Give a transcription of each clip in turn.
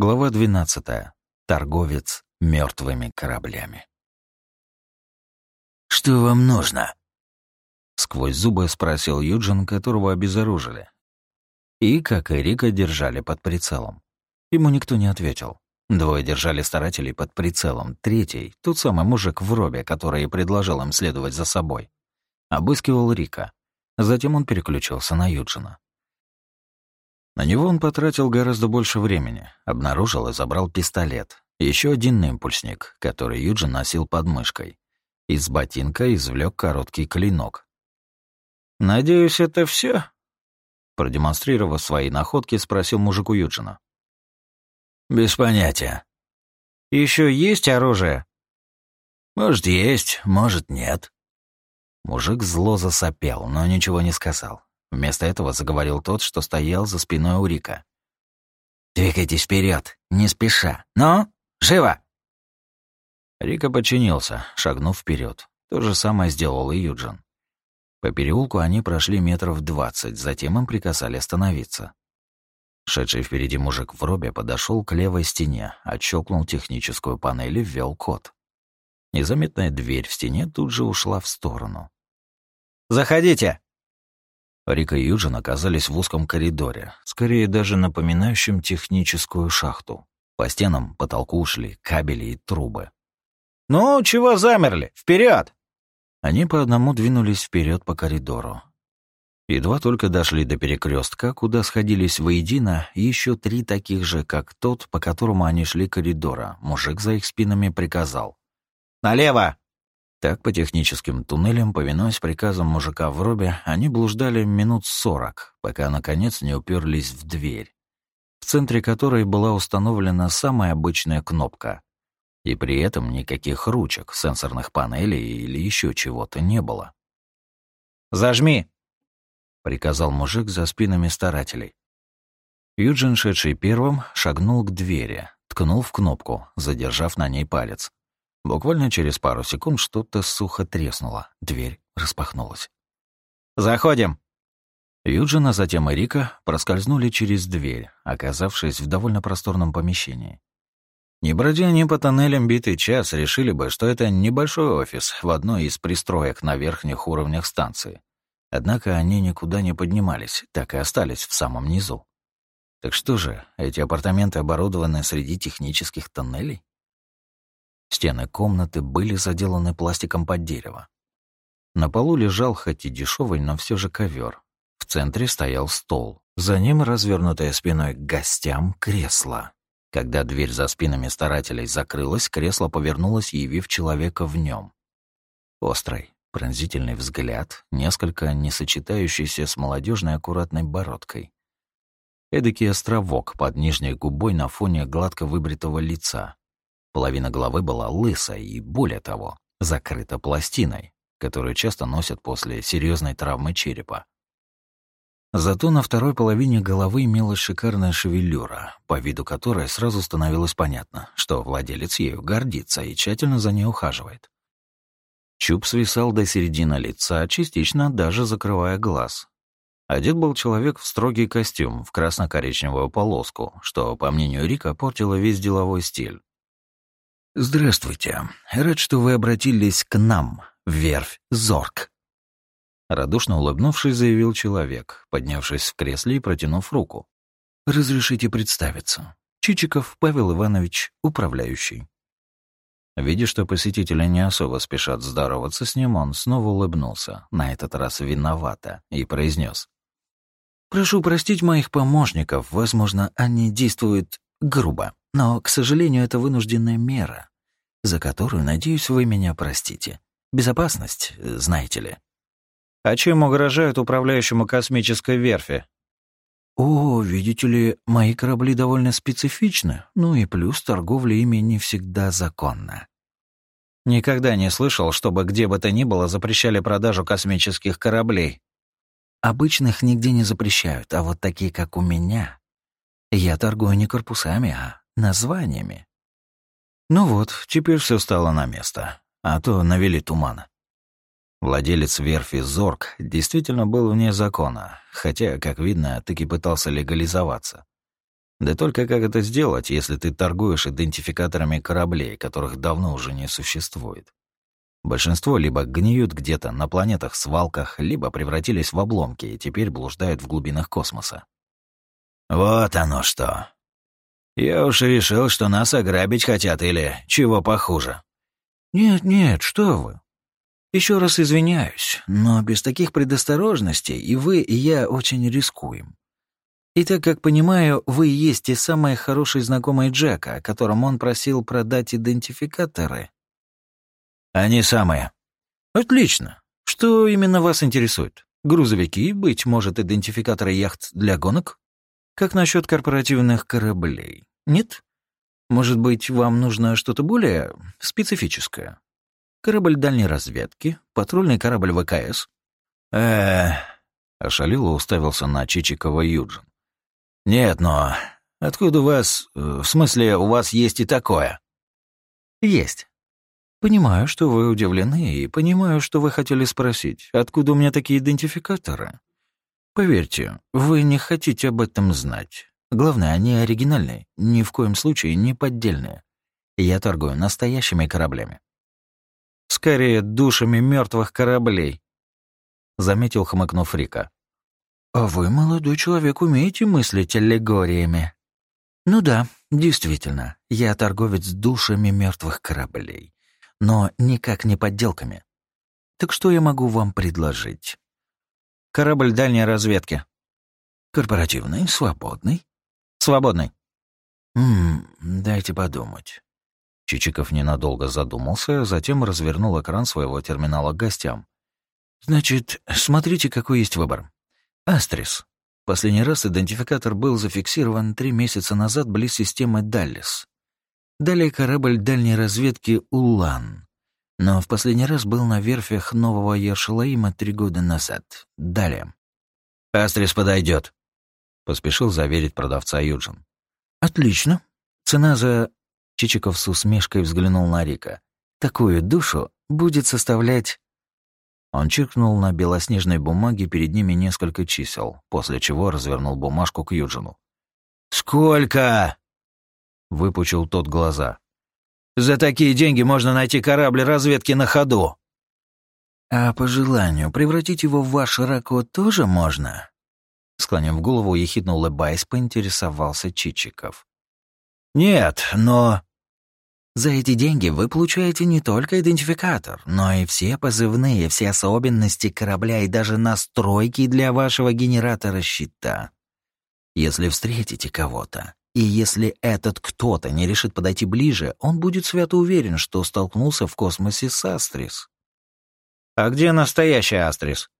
Глава 12. Торговец мертвыми кораблями. «Что вам нужно?» Сквозь зубы спросил Юджин, которого обезоружили. И, как и Рика, держали под прицелом. Ему никто не ответил. Двое держали старателей под прицелом. Третий, тот самый мужик в робе, который и предложил им следовать за собой, обыскивал Рика. Затем он переключился на Юджина. На него он потратил гораздо больше времени, обнаружил и забрал пистолет. Еще один импульсник, который Юджин носил под мышкой. Из ботинка извлек короткий клинок. «Надеюсь, это все? Продемонстрировав свои находки, спросил мужик у Юджина. «Без понятия». Еще есть оружие?» «Может, есть, может, нет». Мужик зло засопел, но ничего не сказал. Вместо этого заговорил тот, что стоял за спиной у Рика. «Двигайтесь вперед, не спеша. Ну, живо!» Рика подчинился, шагнув вперед. То же самое сделал и Юджин. По переулку они прошли метров двадцать, затем им приказали остановиться. Шедший впереди мужик в робе подошел к левой стене, отщелкнул техническую панель и ввел код. Незаметная дверь в стене тут же ушла в сторону. «Заходите!» Рика и Юджин оказались в узком коридоре, скорее даже напоминающем техническую шахту. По стенам, потолку ушли кабели и трубы. «Ну, чего замерли? Вперед! Они по одному двинулись вперед по коридору. Едва только дошли до перекрестка, куда сходились воедино еще три таких же, как тот, по которому они шли коридора. Мужик за их спинами приказал. «Налево!» Так, по техническим туннелям, повинуясь приказам мужика в робе, они блуждали минут сорок, пока, наконец, не уперлись в дверь, в центре которой была установлена самая обычная кнопка. И при этом никаких ручек, сенсорных панелей или еще чего-то не было. «Зажми!» — приказал мужик за спинами старателей. Юджин, шедший первым, шагнул к двери, ткнул в кнопку, задержав на ней палец. Буквально через пару секунд что-то сухо треснуло. Дверь распахнулась. «Заходим!» Юджин, а затем и Рика проскользнули через дверь, оказавшись в довольно просторном помещении. Не бродя они по тоннелям битый час, решили бы, что это небольшой офис в одной из пристроек на верхних уровнях станции. Однако они никуда не поднимались, так и остались в самом низу. Так что же, эти апартаменты оборудованы среди технических тоннелей? Стены комнаты были заделаны пластиком под дерево. На полу лежал хоть и дешевый, но все же ковер. В центре стоял стол. За ним, развернутое спиной к гостям, кресло. Когда дверь за спинами старателей закрылась, кресло повернулось, явив человека в нем. Острый, пронзительный взгляд, несколько не сочетающийся с молодежной аккуратной бородкой. Эдакий островок под нижней губой на фоне гладко выбритого лица, Половина головы была лысой и, более того, закрыта пластиной, которую часто носят после серьезной травмы черепа. Зато на второй половине головы имелась шикарная шевелюра, по виду которой сразу становилось понятно, что владелец ею гордится и тщательно за ней ухаживает. Чуб свисал до середины лица, частично даже закрывая глаз. Одет был человек в строгий костюм, в красно-коричневую полоску, что, по мнению Рика, портило весь деловой стиль. «Здравствуйте. Рад, что вы обратились к нам, в верфь Зорг». Радушно улыбнувшись, заявил человек, поднявшись в кресле и протянув руку. «Разрешите представиться. Чичиков Павел Иванович, управляющий». Видя, что посетители не особо спешат здороваться с ним, он снова улыбнулся, на этот раз виновато, и произнес: «Прошу простить моих помощников, возможно, они действуют грубо, но, к сожалению, это вынужденная мера за которую, надеюсь, вы меня простите. Безопасность, знаете ли. А чем угрожают управляющему космической верфи? О, видите ли, мои корабли довольно специфичны, ну и плюс торговля ими не всегда законна. Никогда не слышал, чтобы где бы то ни было запрещали продажу космических кораблей. Обычных нигде не запрещают, а вот такие, как у меня. Я торгую не корпусами, а названиями. Ну вот, теперь все стало на место, а то навели тумана. Владелец верфи Зорг действительно был вне закона, хотя, как видно, таки пытался легализоваться. Да только как это сделать, если ты торгуешь идентификаторами кораблей, которых давно уже не существует? Большинство либо гниют где-то на планетах-свалках, либо превратились в обломки и теперь блуждают в глубинах космоса. Вот оно что. Я уж решил, что нас ограбить хотят или чего похуже. Нет, нет, что вы. Еще раз извиняюсь, но без таких предосторожностей и вы, и я очень рискуем. И так как понимаю, вы есть те самые хорошие знакомые Джека, о котором он просил продать идентификаторы. Они самые. Отлично. Что именно вас интересует? Грузовики, быть может, идентификаторы яхт для гонок? Как насчет корпоративных кораблей? Нет? Может быть, вам нужно что-то более специфическое? Корабль дальней разведки, патрульный корабль ВКС? э Ошалило уставился на Чичикова Юджин. «Нет, но откуда у вас... Э, в смысле, у вас есть и такое?» «Есть. Понимаю, что вы удивлены, и понимаю, что вы хотели спросить, откуда у меня такие идентификаторы. Поверьте, вы не хотите об этом знать. Главное, они оригинальные, ни в коем случае не поддельные. Я торгую настоящими кораблями. Скорее, душами мертвых кораблей», — заметил, хмыкнув Рика. «А вы, молодой человек, умеете мыслить аллегориями?» «Ну да, действительно, я торговец душами мертвых кораблей, но никак не подделками. Так что я могу вам предложить?» «Корабль дальней разведки». «Корпоративный, свободный?» «Свободный». «Ммм, дайте подумать». Чичиков ненадолго задумался, затем развернул экран своего терминала к гостям. «Значит, смотрите, какой есть выбор. Астрис. Последний раз идентификатор был зафиксирован три месяца назад близ системы Даллис. Далее корабль дальней разведки «Улан». Но в последний раз был на верфях нового Ершалаима три года назад. Далее. «Астрис подойдет», — поспешил заверить продавца Юджин. «Отлично. Цена за...» Чичиков с усмешкой взглянул на Рика. «Такую душу будет составлять он чиркнул на белоснежной бумаге перед ними несколько чисел, после чего развернул бумажку к Юджину. «Сколько?» — выпучил тот глаза. «За такие деньги можно найти корабль разведки на ходу». «А по желанию превратить его в ваш рако тоже можно?» Склонив голову, ехидно улыбаясь, поинтересовался Чичиков. «Нет, но...» За эти деньги вы получаете не только идентификатор, но и все позывные, все особенности корабля и даже настройки для вашего генератора щита. Если встретите кого-то, и если этот кто-то не решит подойти ближе, он будет свято уверен, что столкнулся в космосе с Астрис. А где настоящий Астрис?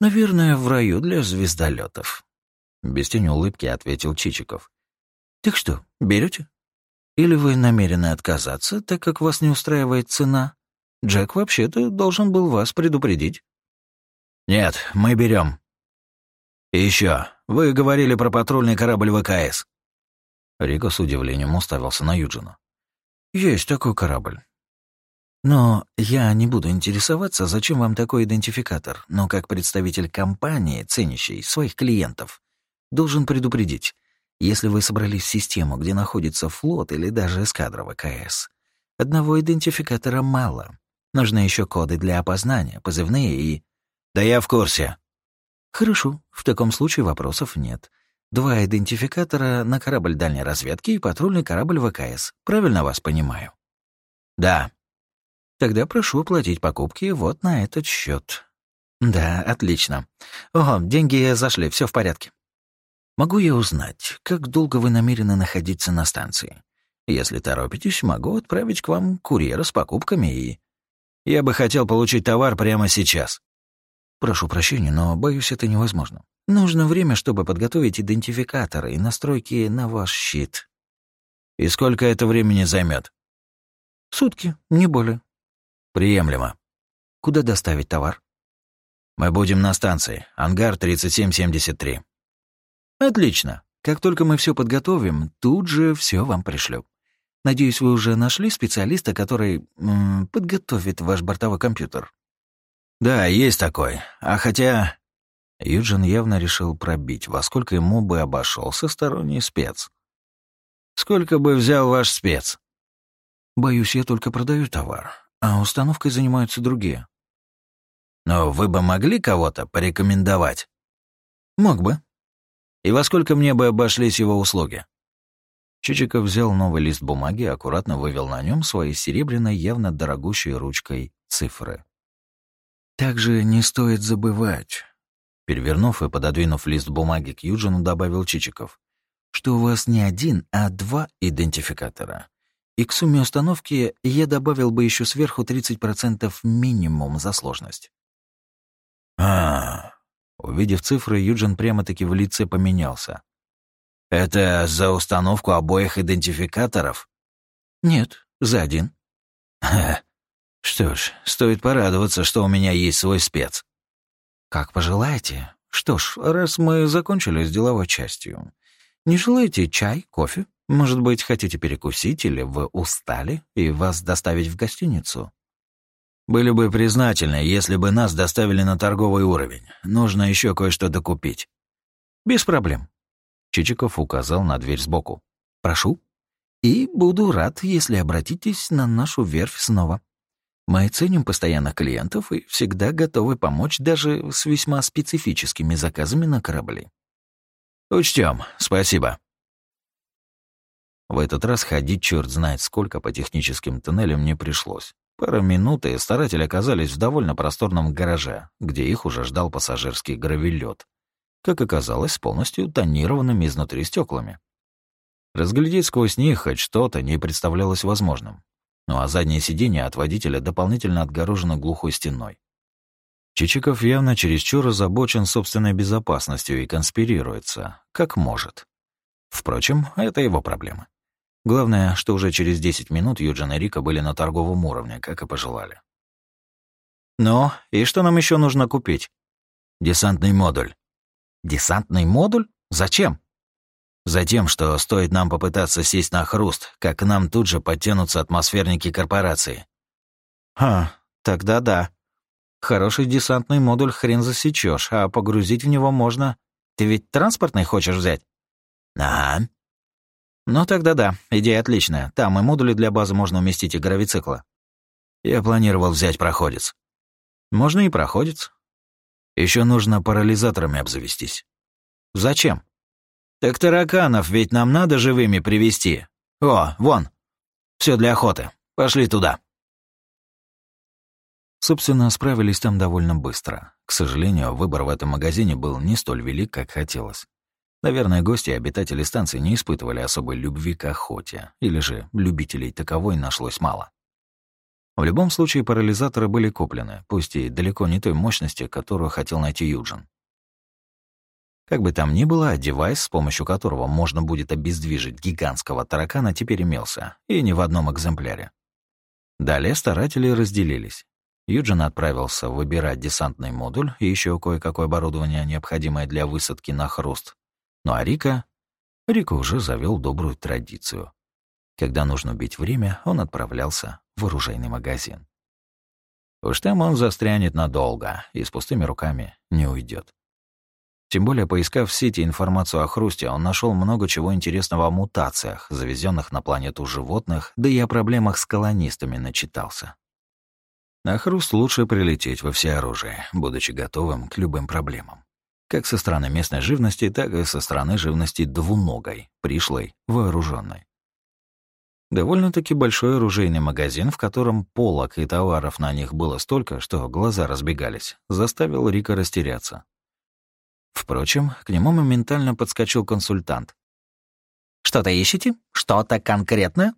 Наверное, в раю для звездолетов. Без тени улыбки ответил Чичиков. Так что, берете? Или вы намерены отказаться, так как вас не устраивает цена? Джек вообще-то должен был вас предупредить». «Нет, мы берем. И еще, вы говорили про патрульный корабль ВКС». Рико с удивлением уставился на Юджина. «Есть такой корабль. Но я не буду интересоваться, зачем вам такой идентификатор, но как представитель компании, ценящей своих клиентов, должен предупредить, если вы собрались в систему, где находится флот или даже эскадра ВКС, одного идентификатора мало. Нужны еще коды для опознания, позывные и... Да я в курсе. Хорошо, в таком случае вопросов нет. Два идентификатора на корабль дальней разведки и патрульный корабль ВКС. Правильно вас понимаю? Да. Тогда прошу оплатить покупки вот на этот счет. Да, отлично. О, деньги зашли, все в порядке. Могу я узнать, как долго вы намерены находиться на станции? Если торопитесь, могу отправить к вам курьера с покупками и... Я бы хотел получить товар прямо сейчас. Прошу прощения, но, боюсь, это невозможно. Нужно время, чтобы подготовить идентификаторы и настройки на ваш щит. И сколько это времени займет? Сутки, не более. Приемлемо. Куда доставить товар? Мы будем на станции. Ангар 3773. Отлично. Как только мы все подготовим, тут же все вам пришлю. Надеюсь, вы уже нашли специалиста, который м, подготовит ваш бортовой компьютер. Да, есть такой. А хотя... Юджин явно решил пробить, во сколько ему бы обошелся сторонний спец. «Сколько бы взял ваш спец?» «Боюсь, я только продаю товар, а установкой занимаются другие». «Но вы бы могли кого-то порекомендовать?» «Мог бы». «И во сколько мне бы обошлись его услуги?» Чичиков взял новый лист бумаги и аккуратно вывел на нем своей серебряной, явно дорогущей ручкой цифры. «Также не стоит забывать», — перевернув и пододвинув лист бумаги к Юджину, добавил Чичиков, «что у вас не один, а два идентификатора. И к сумме установки я добавил бы еще сверху 30% минимум за сложность». «А, Увидев цифры, Юджин прямо-таки в лице поменялся. Это за установку обоих идентификаторов? Нет, за один. Что ж, стоит порадоваться, что у меня есть свой спец. Как пожелаете. Что ж, раз мы закончили с деловой частью, не желаете чай, кофе? Может быть, хотите перекусить или вы устали и вас доставить в гостиницу? Были бы признательны, если бы нас доставили на торговый уровень. Нужно еще кое-что докупить. Без проблем. Чичиков указал на дверь сбоку. «Прошу. И буду рад, если обратитесь на нашу верфь снова. Мы ценим постоянных клиентов и всегда готовы помочь даже с весьма специфическими заказами на корабли». «Учтем. Спасибо». В этот раз ходить черт знает сколько по техническим туннелям не пришлось. Пара минут, и старатели оказались в довольно просторном гараже, где их уже ждал пассажирский гравелет как оказалось, полностью тонированными изнутри стеклами. Разглядеть сквозь них хоть что-то не представлялось возможным. Ну а заднее сиденье от водителя дополнительно отгорожено глухой стеной. Чичиков явно чересчур озабочен собственной безопасностью и конспирируется, как может. Впрочем, это его проблема. Главное, что уже через 10 минут Юджин и Рика были на торговом уровне, как и пожелали. «Ну, и что нам еще нужно купить?» «Десантный модуль», Десантный модуль? Зачем? Затем, что стоит нам попытаться сесть на хруст, как к нам тут же подтянутся атмосферники корпорации. Ха, тогда да. Хороший десантный модуль хрен засечешь, а погрузить в него можно. Ты ведь транспортный хочешь взять? Да. Ну тогда да, идея отличная. Там и модули для базы можно уместить и гравицикла. Я планировал взять проходец. Можно и проходец. Еще нужно парализаторами обзавестись. Зачем? Так тараканов ведь нам надо живыми привести. О, вон. Все для охоты. Пошли туда. Собственно, справились там довольно быстро. К сожалению, выбор в этом магазине был не столь велик, как хотелось. Наверное, гости и обитатели станции не испытывали особой любви к охоте, или же любителей таковой нашлось мало. В любом случае, парализаторы были куплены, пусть и далеко не той мощности, которую хотел найти Юджин. Как бы там ни было, девайс, с помощью которого можно будет обездвижить гигантского таракана, теперь имелся, и не в одном экземпляре. Далее старатели разделились. Юджин отправился выбирать десантный модуль и еще кое-какое оборудование, необходимое для высадки на хруст. Ну а Рика... Рика уже завел добрую традицию. Когда нужно убить время, он отправлялся в оружейный магазин. Уж там он застрянет надолго и с пустыми руками не уйдет. Тем более, поискав в сети информацию о хрусте, он нашел много чего интересного о мутациях, завезенных на планету животных, да и о проблемах с колонистами начитался. На хруст лучше прилететь во всеоружие, будучи готовым к любым проблемам. Как со стороны местной живности, так и со стороны живности двуногой, пришлой, вооруженной. Довольно-таки большой оружейный магазин, в котором полок и товаров на них было столько, что глаза разбегались, заставил Рика растеряться. Впрочем, к нему моментально подскочил консультант. «Что-то ищете? Что-то конкретное?»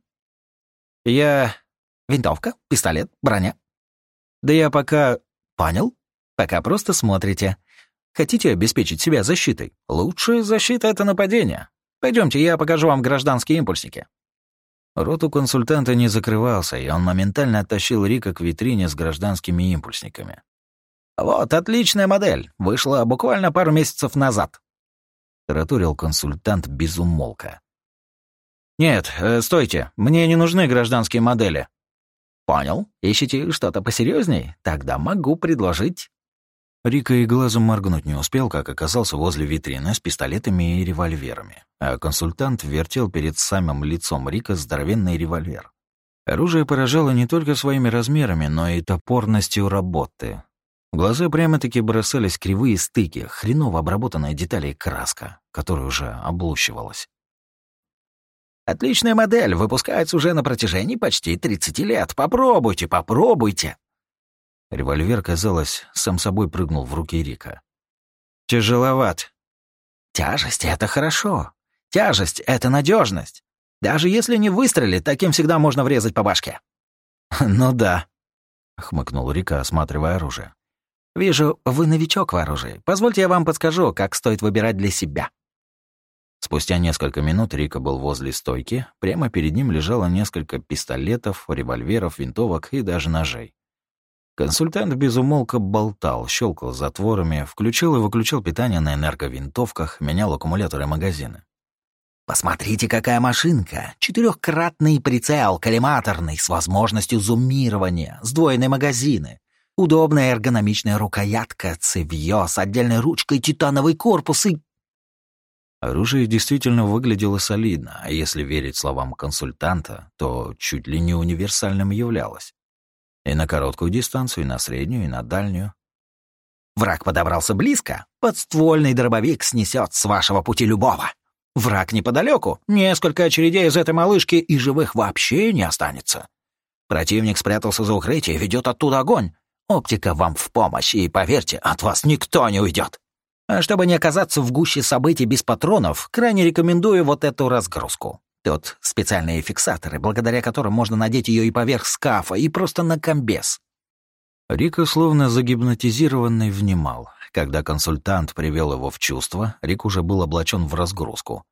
«Я... Винтовка, пистолет, броня». «Да я пока...» «Понял. Пока просто смотрите. Хотите обеспечить себя защитой? Лучшая защита — это нападение. Пойдемте, я покажу вам гражданские импульсники». Рот у консультанта не закрывался, и он моментально оттащил Рика к витрине с гражданскими импульсниками. «Вот, отличная модель. Вышла буквально пару месяцев назад», — таратурил консультант без умолка. «Нет, э, стойте, мне не нужны гражданские модели». «Понял. Ищите что-то посерьезней? Тогда могу предложить». Рика и глазом моргнуть не успел, как оказался возле витрины с пистолетами и револьверами, а консультант вертел перед самым лицом Рика здоровенный револьвер. Оружие поражало не только своими размерами, но и топорностью работы. В глаза прямо-таки бросались кривые стыки, хреново обработанная детали и краска, которая уже облущивалась. «Отличная модель, выпускается уже на протяжении почти 30 лет. Попробуйте, попробуйте!» Револьвер, казалось, сам собой прыгнул в руки Рика. «Тяжеловат». «Тяжесть — это хорошо. Тяжесть — это надежность. Даже если не выстрелит, таким всегда можно врезать по башке». «Ну да», — хмыкнул Рика, осматривая оружие. «Вижу, вы новичок в оружии. Позвольте я вам подскажу, как стоит выбирать для себя». Спустя несколько минут Рика был возле стойки. Прямо перед ним лежало несколько пистолетов, револьверов, винтовок и даже ножей. Консультант безумолко болтал, щелкал затворами, включил и выключал питание на энерговинтовках, менял аккумуляторы магазины. «Посмотрите, какая машинка! Четырехкратный прицел, коллиматорный, с возможностью зуммирования, сдвоенные магазины, удобная эргономичная рукоятка, цевьё с отдельной ручкой, титановый корпус и...» Оружие действительно выглядело солидно, а если верить словам консультанта, то чуть ли не универсальным являлось. И на короткую дистанцию, и на среднюю, и на дальнюю. Враг подобрался близко, подствольный дробовик снесет с вашего пути любого. Враг неподалеку, несколько очередей из этой малышки, и живых вообще не останется. Противник спрятался за укрытие, ведет оттуда огонь. Оптика вам в помощь, и, поверьте, от вас никто не уйдет. А чтобы не оказаться в гуще событий без патронов, крайне рекомендую вот эту разгрузку. Тут специальные фиксаторы, благодаря которым можно надеть ее и поверх скафа, и просто на комбез. Рика, словно загипнотизированный, внимал. Когда консультант привел его в чувство, Рик уже был облачен в разгрузку.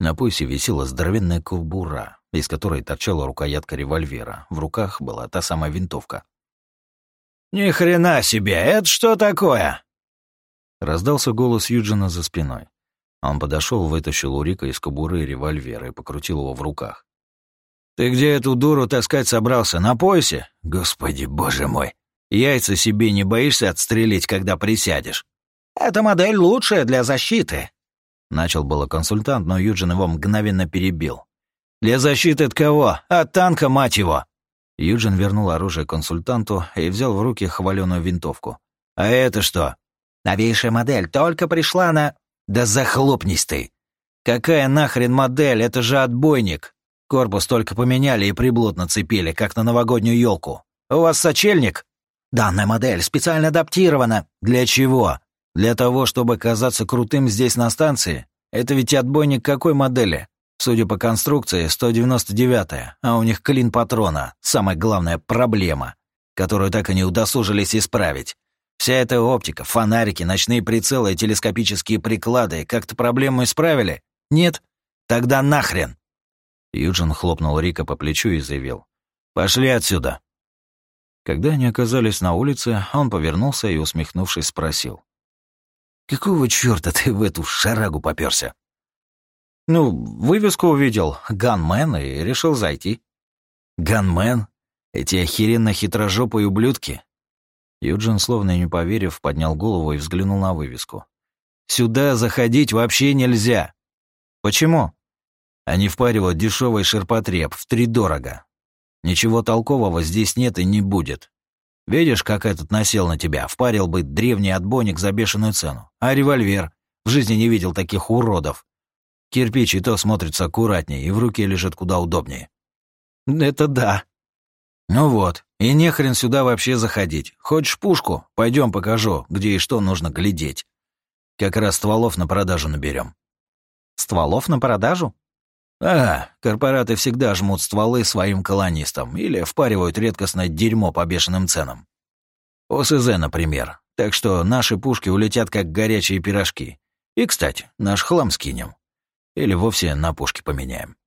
На поясе висела здоровенная кобура, из которой торчала рукоятка револьвера. В руках была та самая винтовка. «Ни хрена себе! Это что такое?» Раздался голос Юджина за спиной. Он подошел, вытащил у Рика из кобуры револьвер и покрутил его в руках. «Ты где эту дуру таскать собрался? На поясе? Господи, боже мой! Яйца себе не боишься отстрелить, когда присядешь?» «Эта модель лучшая для защиты», — начал было консультант, но Юджин его мгновенно перебил. «Для защиты от кого? От танка, мать его!» Юджин вернул оружие консультанту и взял в руки хваленую винтовку. «А это что?» «Новейшая модель, только пришла на...» «Да захлопнись ты! Какая нахрен модель? Это же отбойник! Корпус только поменяли и приблуд нацепили, как на новогоднюю елку. У вас сочельник?» «Данная модель специально адаптирована». «Для чего? Для того, чтобы казаться крутым здесь на станции? Это ведь отбойник какой модели? Судя по конструкции, 199-я, а у них клин патрона. Самая главная проблема, которую так и не удосужились исправить. Вся эта оптика, фонарики, ночные прицелы и телескопические приклады как-то проблему исправили? Нет? Тогда нахрен!» Юджин хлопнул Рика по плечу и заявил. «Пошли отсюда!» Когда они оказались на улице, он повернулся и, усмехнувшись, спросил. «Какого чёрта ты в эту шарагу попёрся?» «Ну, вывеску увидел, ганмен, и решил зайти». «Ганмен? Эти охеренно хитрожопые ублюдки? Юджин, словно не поверив, поднял голову и взглянул на вывеску. «Сюда заходить вообще нельзя!» «Почему?» «Они впаривают дешевый ширпотреб, втридорого. Ничего толкового здесь нет и не будет. Видишь, как этот насел на тебя, впарил бы древний отбойник за бешеную цену. А револьвер? В жизни не видел таких уродов. Кирпич и то смотрится аккуратнее, и в руке лежит куда удобнее». «Это да», «Ну вот, и не хрен сюда вообще заходить. Хочешь пушку? Пойдем покажу, где и что нужно глядеть. Как раз стволов на продажу наберем. «Стволов на продажу?» «Ага, корпораты всегда жмут стволы своим колонистам или впаривают редкостное дерьмо по бешеным ценам. ОСЗ, например. Так что наши пушки улетят как горячие пирожки. И, кстати, наш хлам скинем. Или вовсе на пушки поменяем».